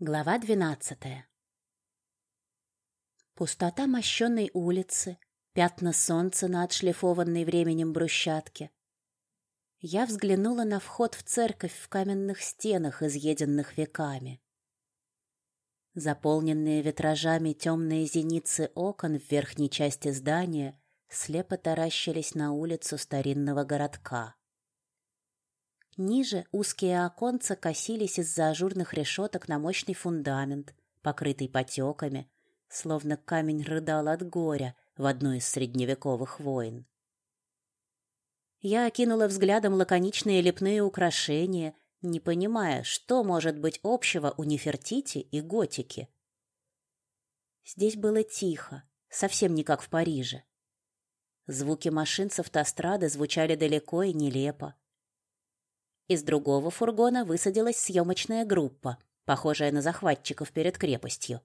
Глава двенадцатая Пустота мощенной улицы, пятна солнца на отшлифованной временем брусчатке. Я взглянула на вход в церковь в каменных стенах, изъеденных веками. Заполненные витражами темные зеницы окон в верхней части здания слепо таращились на улицу старинного городка. Ниже узкие оконца косились из-за ажурных решеток на мощный фундамент, покрытый потеками, словно камень рыдал от горя в одну из средневековых войн. Я окинула взглядом лаконичные лепные украшения, не понимая, что может быть общего у Нефертити и готики. Здесь было тихо, совсем не как в Париже. Звуки машин с автострады звучали далеко и нелепо. Из другого фургона высадилась съемочная группа, похожая на захватчиков перед крепостью.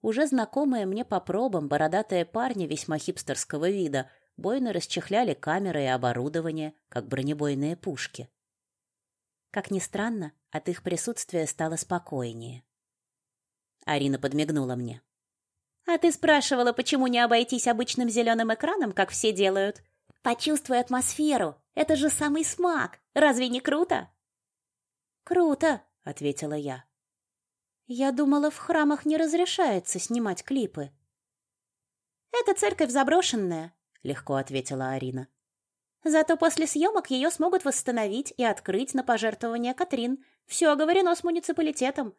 Уже знакомые мне по пробам бородатые парни весьма хипстерского вида бойно расчехляли камеры и оборудование, как бронебойные пушки. Как ни странно, от их присутствия стало спокойнее. Арина подмигнула мне. «А ты спрашивала, почему не обойтись обычным зеленым экраном, как все делают? Почувствуй атмосферу. Это же самый смак. Разве не круто? Круто, ответила я. Я думала, в храмах не разрешается снимать клипы. Это церковь заброшенная, легко ответила Арина. Зато после съемок ее смогут восстановить и открыть на пожертвование Катрин. Все оговорено с муниципалитетом.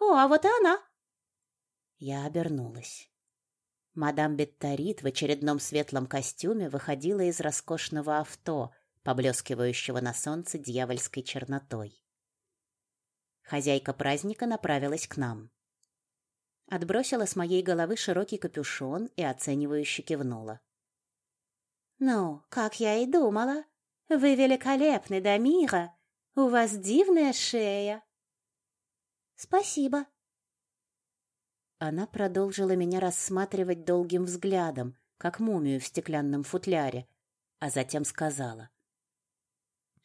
О, а вот и она. Я обернулась. Мадам Бетторит в очередном светлом костюме выходила из роскошного авто, поблескивающего на солнце дьявольской чернотой. Хозяйка праздника направилась к нам. Отбросила с моей головы широкий капюшон и оценивающе кивнула. «Ну, как я и думала. Вы великолепны, Дамира. У вас дивная шея». «Спасибо», она продолжила меня рассматривать долгим взглядом, как мумию в стеклянном футляре, а затем сказала.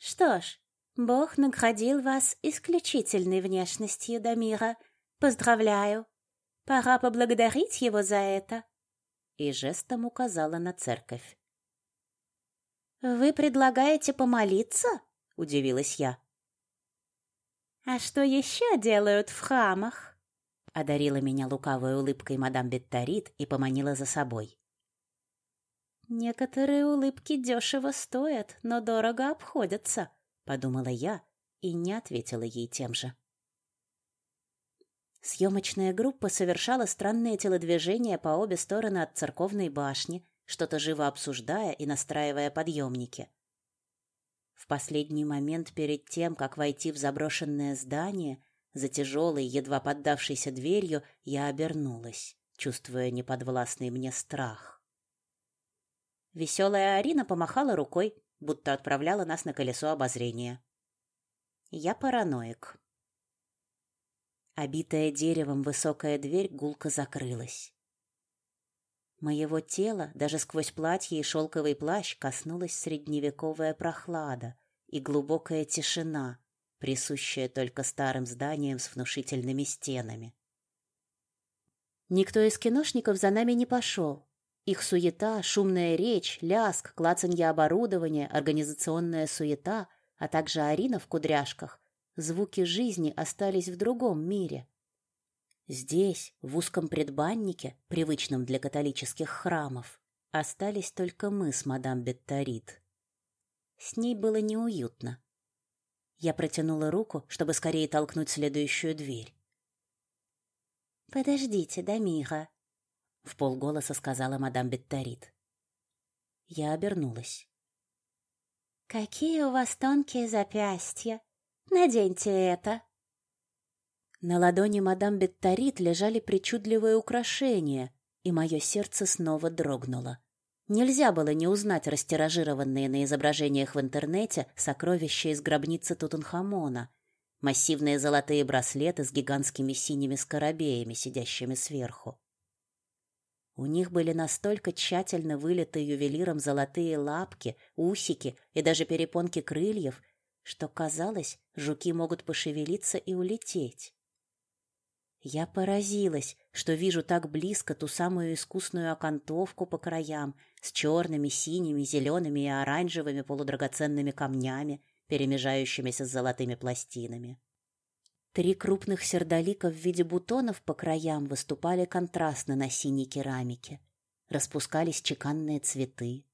«Что ж, Бог наградил вас исключительной внешностью, Дамира. Поздравляю. Пора поблагодарить его за это». И жестом указала на церковь. «Вы предлагаете помолиться?» — удивилась я. «А что еще делают в храмах?» одарила меня лукавой улыбкой мадам Бетторит и поманила за собой. Некоторые улыбки дешево стоят, но дорого обходятся, подумала я и не ответила ей тем же. Съемочная группа совершала странные телодвижения по обе стороны от церковной башни, что-то живо обсуждая и настраивая подъемники. В последний момент перед тем, как войти в заброшенное здание, за тяжелой, едва поддавшейся дверью я обернулась, чувствуя неподвластный мне страх. Веселая Арина помахала рукой, будто отправляла нас на колесо обозрения. Я параноик. Обитая деревом высокая дверь гулко закрылась. Моего тела даже сквозь платье и шелковый плащ коснулась средневековая прохлада и глубокая тишина, присущая только старым зданиям с внушительными стенами. Никто из киношников за нами не пошел. Их суета, шумная речь, ляск, клацанье оборудования, организационная суета, а также Арина в кудряшках, звуки жизни остались в другом мире. Здесь, в узком предбаннике, привычном для католических храмов, остались только мы с мадам Бетторит. С ней было неуютно. Я протянула руку, чтобы скорее толкнуть следующую дверь. Подождите, Дамира, в полголоса сказала мадам Бетторит. Я обернулась. Какие у вас тонкие запястья. Наденьте это. На ладони мадам Бетторит лежали причудливые украшения, и мое сердце снова дрогнуло. Нельзя было не узнать растиражированные на изображениях в интернете сокровища из гробницы Тутанхамона, массивные золотые браслеты с гигантскими синими скоробеями, сидящими сверху. У них были настолько тщательно вылиты ювелиром золотые лапки, усики и даже перепонки крыльев, что казалось, жуки могут пошевелиться и улететь. Я поразилась, что вижу так близко ту самую искусную окантовку по краям с черными, синими, зелеными и оранжевыми полудрагоценными камнями, перемежающимися с золотыми пластинами. Три крупных сердолика в виде бутонов по краям выступали контрастно на синей керамике. Распускались чеканные цветы.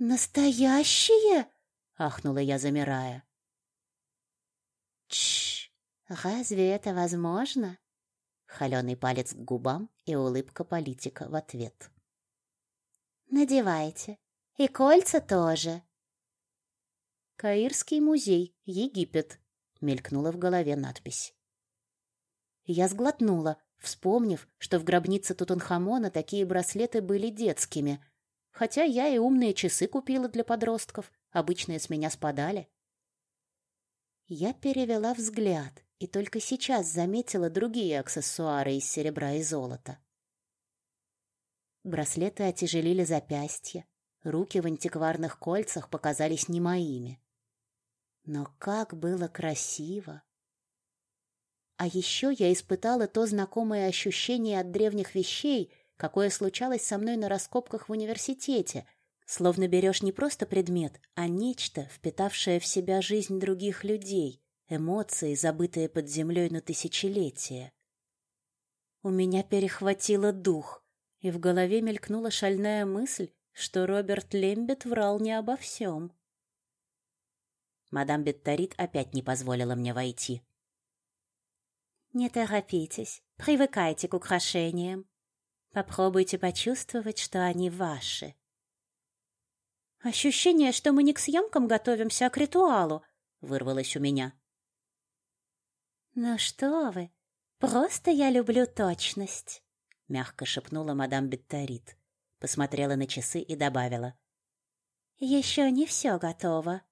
«Настоящие?» — ахнула я, замирая. «Тш! Разве это возможно?» Холеный палец к губам и улыбка политика в ответ. «Надевайте. И кольца тоже». «Каирский музей, Египет», — мелькнула в голове надпись. Я сглотнула, вспомнив, что в гробнице Тутанхамона такие браслеты были детскими, Хотя я и умные часы купила для подростков, обычные с меня спадали. Я перевела взгляд и только сейчас заметила другие аксессуары из серебра и золота. Браслеты отяжелили запястья, руки в антикварных кольцах показались не моими. Но как было красиво! А еще я испытала то знакомое ощущение от древних вещей, какое случалось со мной на раскопках в университете, словно берешь не просто предмет, а нечто, впитавшее в себя жизнь других людей, эмоции, забытые под землей на тысячелетия. У меня перехватило дух, и в голове мелькнула шальная мысль, что Роберт Лембет врал не обо всем. Мадам Бетторит опять не позволила мне войти. «Не торопитесь, привыкайте к украшениям. Попробуйте почувствовать, что они ваши. Ощущение, что мы не к съемкам готовимся, а к ритуалу, вырвалось у меня. Ну что вы? Просто я люблю точность, мягко шепнула мадам Бетторит, посмотрела на часы и добавила: Еще не все готово.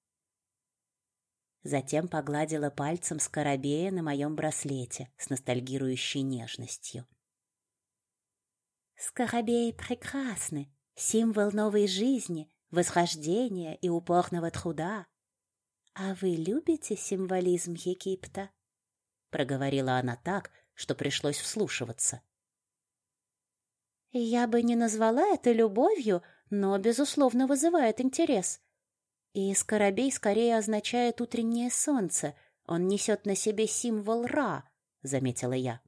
Затем погладила пальцем скоробея на моем браслете с ностальгирующей нежностью. Скоробеи прекрасны, символ новой жизни, восхождения и упорного труда. А вы любите символизм Египта? проговорила она так, что пришлось вслушиваться. Я бы не назвала это любовью, но безусловно вызывает интерес. И скоробей скорее означает утреннее солнце. Он несет на себе символ Ра, заметила я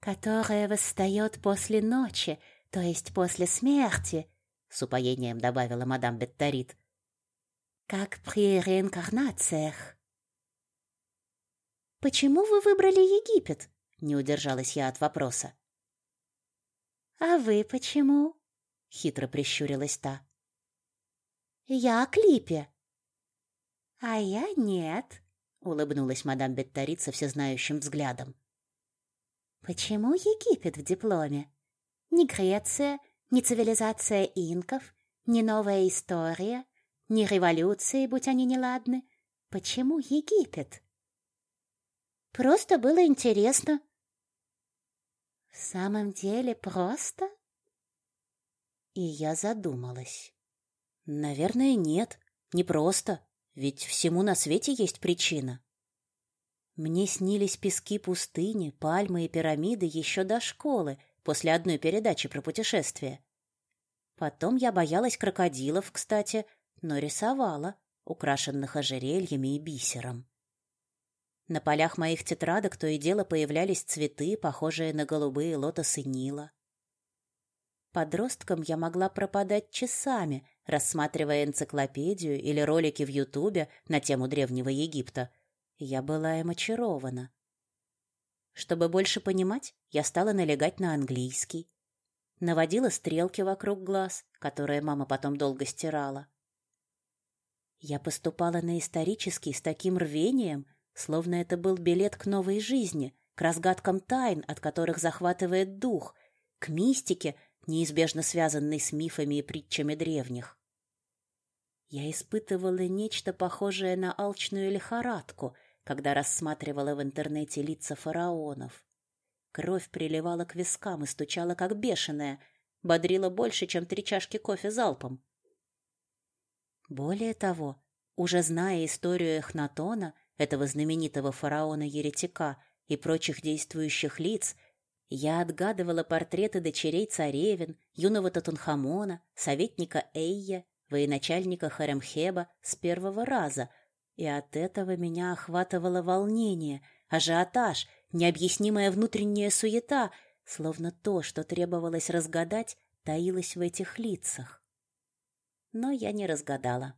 которая восстает после ночи, то есть после смерти, с упоением добавила мадам Бетторит. Как при реинкарнациях. Почему вы выбрали Египет? Не удержалась я от вопроса. А вы почему? хитро прищурилась та. Я о клипе. А я нет, улыбнулась мадам Бетторит со всезнающим взглядом. Почему Египет в дипломе? Не Греция, не цивилизация инков, не новая история, не революции, будь они неладны. Почему Египет? Просто было интересно. В самом деле просто? И я задумалась. Наверное, нет, не просто, ведь всему на свете есть причина. Мне снились пески пустыни, пальмы и пирамиды еще до школы, после одной передачи про путешествия. Потом я боялась крокодилов, кстати, но рисовала, украшенных ожерельями и бисером. На полях моих тетрадок то и дело появлялись цветы, похожие на голубые лотосы Нила. Подростком я могла пропадать часами, рассматривая энциклопедию или ролики в Ютубе на тему Древнего Египта – я была им очарована. Чтобы больше понимать, я стала налегать на английский. Наводила стрелки вокруг глаз, которые мама потом долго стирала. Я поступала на исторический с таким рвением, словно это был билет к новой жизни, к разгадкам тайн, от которых захватывает дух, к мистике, неизбежно связанной с мифами и притчами древних. Я испытывала нечто похожее на алчную лихорадку — когда рассматривала в интернете лица фараонов. Кровь приливала к вискам и стучала как бешеная, бодрила больше, чем три чашки кофе залпом. Более того, уже зная историю Эхнатона, этого знаменитого фараона-еретика, и прочих действующих лиц, я отгадывала портреты дочерей царевин, юного Татунхамона, советника Эйя, военачальника Харемхеба с первого раза, и от этого меня охватывало волнение, ажиотаж, необъяснимая внутренняя суета, словно то, что требовалось разгадать, таилось в этих лицах. Но я не разгадала.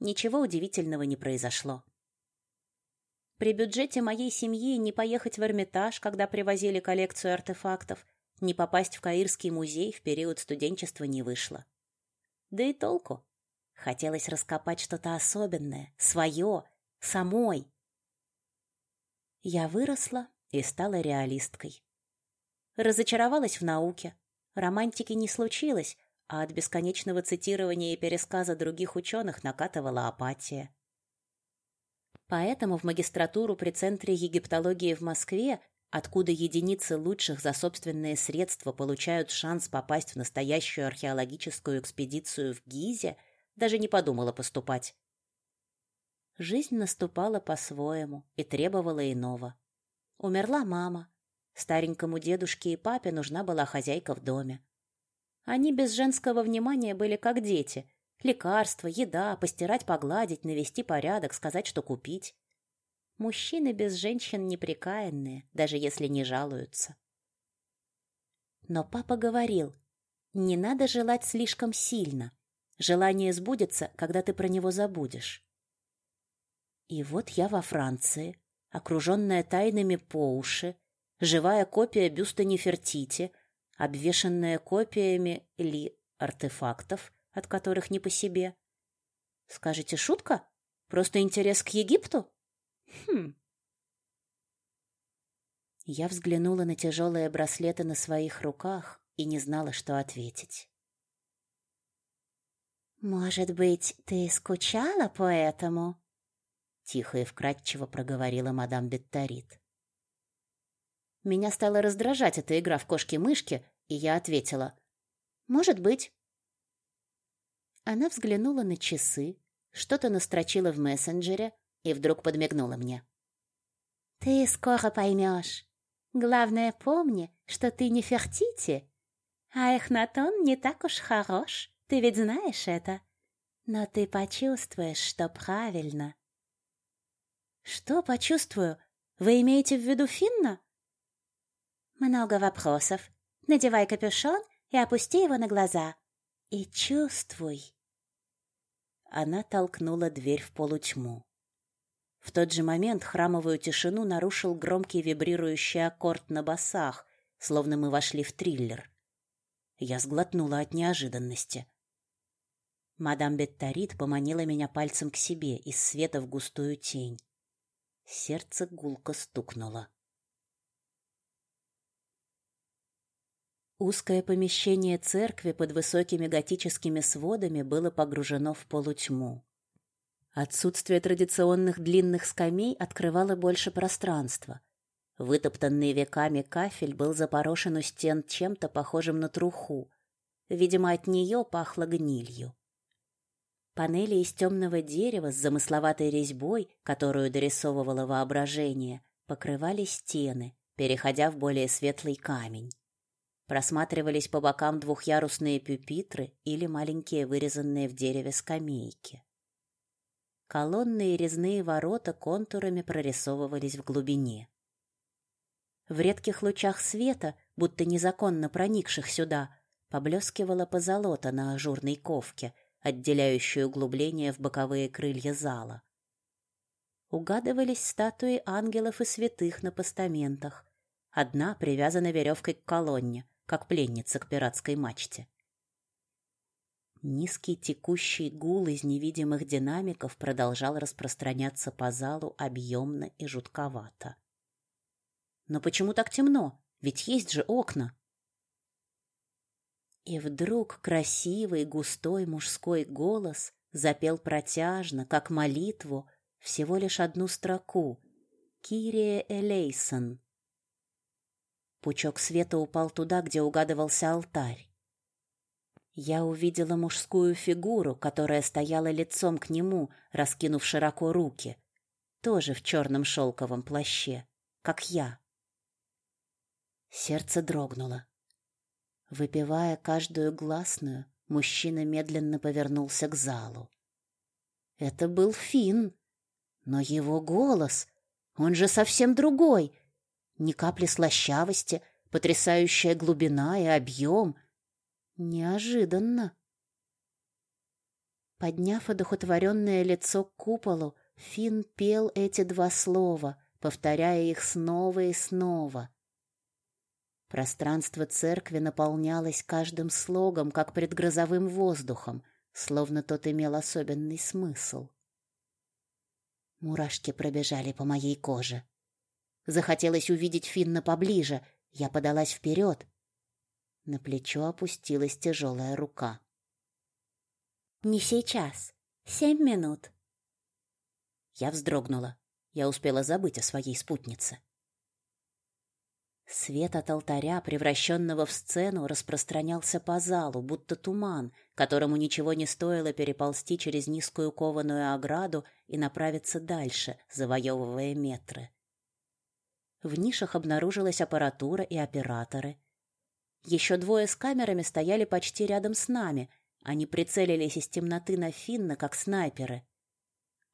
Ничего удивительного не произошло. При бюджете моей семьи не поехать в Эрмитаж, когда привозили коллекцию артефактов, не попасть в Каирский музей в период студенчества не вышло. Да и толку. Хотелось раскопать что-то особенное, свое, самой. Я выросла и стала реалисткой. Разочаровалась в науке. Романтики не случилось, а от бесконечного цитирования и пересказа других ученых накатывала апатия. Поэтому в магистратуру при Центре египтологии в Москве, откуда единицы лучших за собственные средства получают шанс попасть в настоящую археологическую экспедицию в Гизе, даже не подумала поступать. Жизнь наступала по-своему и требовала иного. Умерла мама. Старенькому дедушке и папе нужна была хозяйка в доме. Они без женского внимания были как дети, Лекарства, еда, постирать, погладить, навести порядок, сказать, что купить. Мужчины без женщин неприкаянные, даже если не жалуются. Но папа говорил, не надо желать слишком сильно. Желание сбудется, когда ты про него забудешь. И вот я во Франции, окруженная тайнами по уши, живая копия бюста Нефертити, обвешанная копиями ли артефактов, от которых не по себе. Скажете, шутка? Просто интерес к Египту? Хм. Я взглянула на тяжелые браслеты на своих руках и не знала, что ответить. «Может быть, ты скучала по этому?» Тихо и вкрадчиво проговорила мадам Бетторит. Меня стала раздражать эта игра в кошки-мышки, и я ответила. «Может быть». Она взглянула на часы, что-то настрочила в мессенджере и вдруг подмигнула мне. «Ты скоро поймешь. Главное, помни, что ты не Фертити, а Эхнатон не так уж хорош, ты ведь знаешь это. Но ты почувствуешь, что правильно». «Что почувствую? Вы имеете в виду Финна?» «Много вопросов. Надевай капюшон и опусти его на глаза. И чувствуй». Она толкнула дверь в полутьму. В тот же момент храмовую тишину нарушил громкий вибрирующий аккорд на басах, словно мы вошли в триллер. Я сглотнула от неожиданности. Мадам Бетторит поманила меня пальцем к себе из света в густую тень. Сердце гулко стукнуло. Узкое помещение церкви под высокими готическими сводами было погружено в полутьму. Отсутствие традиционных длинных скамей открывало больше пространства. Вытоптанный веками кафель был запорошен у стен чем-то похожим на труху. Видимо, от нее пахло гнилью. Панели из темного дерева с замысловатой резьбой, которую дорисовывало воображение, покрывали стены, переходя в более светлый камень. Просматривались по бокам двухъярусные пюпитры или маленькие вырезанные в дереве скамейки. Колонны и резные ворота контурами прорисовывались в глубине. В редких лучах света, будто незаконно проникших сюда, поблескивала позолота на ажурной ковке, отделяющей углубление в боковые крылья зала. Угадывались статуи ангелов и святых на постаментах. Одна привязана веревкой к колонне, как пленница к пиратской мачте. Низкий текущий гул из невидимых динамиков продолжал распространяться по залу объемно и жутковато. Но почему так темно? Ведь есть же окна. И вдруг красивый густой мужской голос запел протяжно, как молитву, всего лишь одну строку: Кирия Элейсон. Пучок света упал туда, где угадывался алтарь. Я увидела мужскую фигуру, которая стояла лицом к нему, раскинув широко руки, тоже в черном шелковом плаще, как я. Сердце дрогнуло. Выпивая каждую гласную, мужчина медленно повернулся к залу. Это был Фин, но его голос, он же совсем другой. Ни капли слащавости, потрясающая глубина и объем. Неожиданно. Подняв одухотворенное лицо к куполу, Фин пел эти два слова, повторяя их снова и снова. Пространство церкви наполнялось каждым слогом, как предгрозовым воздухом, словно тот имел особенный смысл. Мурашки пробежали по моей коже. Захотелось увидеть Финна поближе. Я подалась вперед. На плечо опустилась тяжелая рука. Не сейчас. Семь минут. Я вздрогнула. Я успела забыть о своей спутнице. Свет от алтаря, превращенного в сцену, распространялся по залу, будто туман, которому ничего не стоило переползти через низкую кованую ограду и направиться дальше, завоевывая метры. В нишах обнаружилась аппаратура и операторы. Еще двое с камерами стояли почти рядом с нами, они прицелились из темноты на Финна, как снайперы.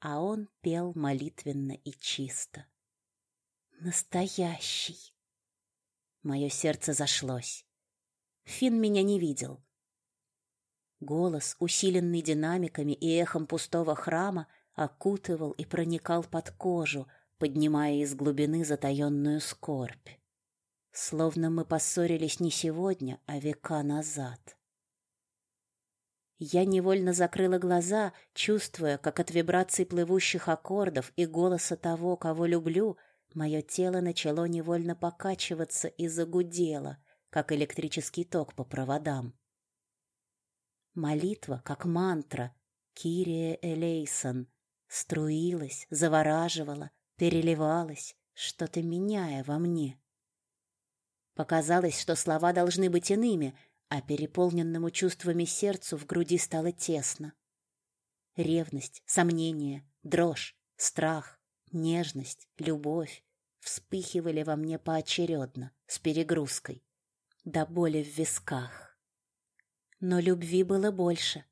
А он пел молитвенно и чисто. Настоящий. Мое сердце зашлось. Фин меня не видел. Голос, усиленный динамиками и эхом пустого храма, окутывал и проникал под кожу, поднимая из глубины затаенную скорбь. Словно мы поссорились не сегодня, а века назад. Я невольно закрыла глаза, чувствуя, как от вибраций плывущих аккордов и голоса того, кого люблю, мое тело начало невольно покачиваться и загудело, как электрический ток по проводам. Молитва, как мантра, Кирия Элейсон, струилась, завораживала, переливалась, что-то меняя во мне. Показалось, что слова должны быть иными — а переполненному чувствами сердцу в груди стало тесно. Ревность, сомнение, дрожь, страх, нежность, любовь вспыхивали во мне поочередно, с перегрузкой, до боли в висках. Но любви было больше,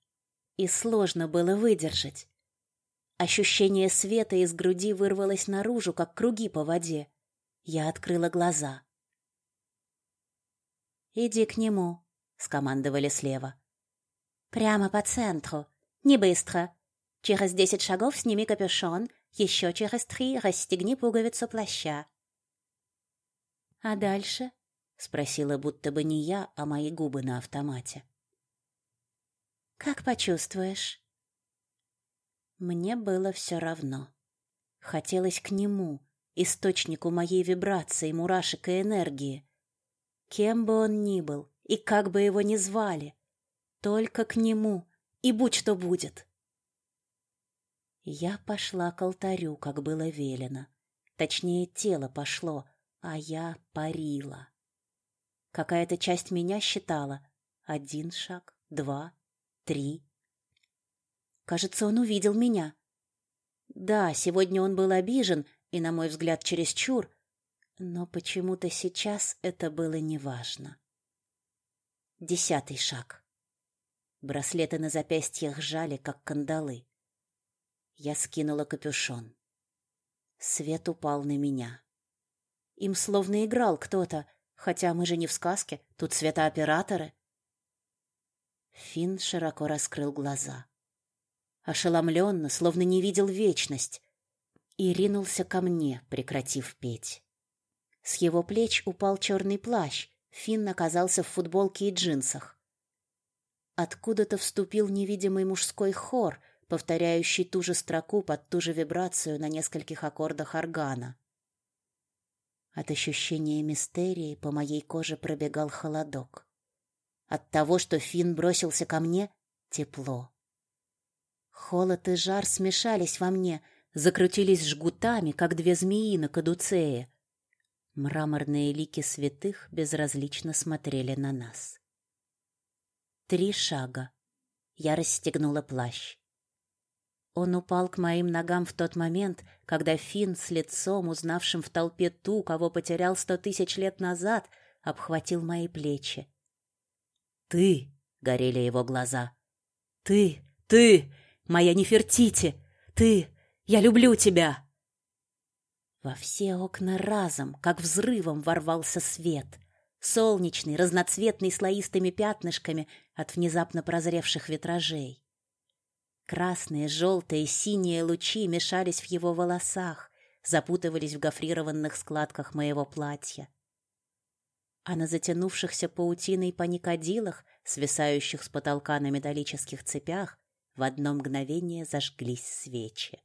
и сложно было выдержать. Ощущение света из груди вырвалось наружу, как круги по воде. Я открыла глаза. «Иди к нему», скомандовали слева. Прямо по центру. Не быстро. Через десять шагов сними капюшон, еще через три расстегни пуговицу плаща. А дальше? спросила будто бы не я, а мои губы на автомате. Как почувствуешь? Мне было все равно. Хотелось к нему, источнику моей вибрации, мурашек и энергии. Кем бы он ни был, и как бы его ни звали, только к нему, и будь что будет. Я пошла к алтарю, как было велено. Точнее, тело пошло, а я парила. Какая-то часть меня считала один шаг, два, три. Кажется, он увидел меня. Да, сегодня он был обижен и, на мой взгляд, чересчур, но почему-то сейчас это было неважно. Десятый шаг. Браслеты на запястьях жали, как кандалы. Я скинула капюшон. Свет упал на меня. Им словно играл кто-то, хотя мы же не в сказке, тут светооператоры. Фин широко раскрыл глаза. Ошеломленно, словно не видел вечность, и ринулся ко мне, прекратив петь. С его плеч упал черный плащ, Финн оказался в футболке и джинсах. Откуда-то вступил невидимый мужской хор, повторяющий ту же строку под ту же вибрацию на нескольких аккордах органа. От ощущения мистерии по моей коже пробегал холодок. От того, что Финн бросился ко мне, тепло. Холод и жар смешались во мне, закрутились жгутами, как две змеи на кадуцее, Мраморные лики святых безразлично смотрели на нас. Три шага. Я расстегнула плащ. Он упал к моим ногам в тот момент, когда Финн с лицом, узнавшим в толпе ту, кого потерял сто тысяч лет назад, обхватил мои плечи. «Ты!» — горели его глаза. «Ты! Ты! Моя Нефертити! Ты! Я люблю тебя!» Во все окна разом, как взрывом, ворвался свет. Солнечный, разноцветный слоистыми пятнышками от внезапно прозревших витражей. Красные, желтые, синие лучи мешались в его волосах, запутывались в гофрированных складках моего платья. А на затянувшихся паутиной паникадилах, свисающих с потолка на металлических цепях, в одно мгновение зажглись свечи.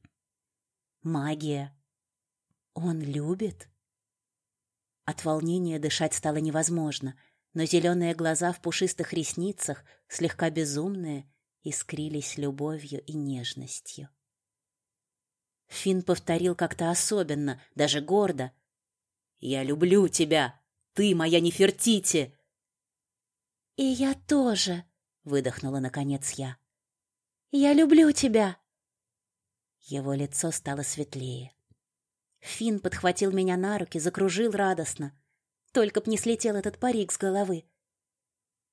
Магия. Он любит? От волнения дышать стало невозможно, но зеленые глаза в пушистых ресницах, слегка безумные, искрились любовью и нежностью. Фин повторил как-то особенно, даже гордо. «Я люблю тебя! Ты моя Нефертити!» «И я тоже!» — выдохнула наконец я. «Я люблю тебя!» Его лицо стало светлее. Фин подхватил меня на руки, закружил радостно. Только б не слетел этот парик с головы.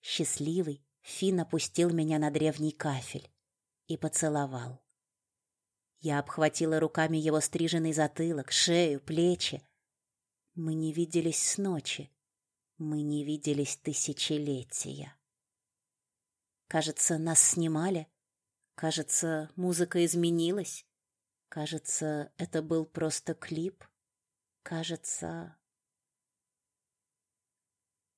Счастливый, Фин опустил меня на древний кафель и поцеловал. Я обхватила руками его стриженный затылок, шею, плечи. Мы не виделись с ночи. Мы не виделись тысячелетия. Кажется, нас снимали. Кажется, музыка изменилась. Кажется, это был просто клип. Кажется...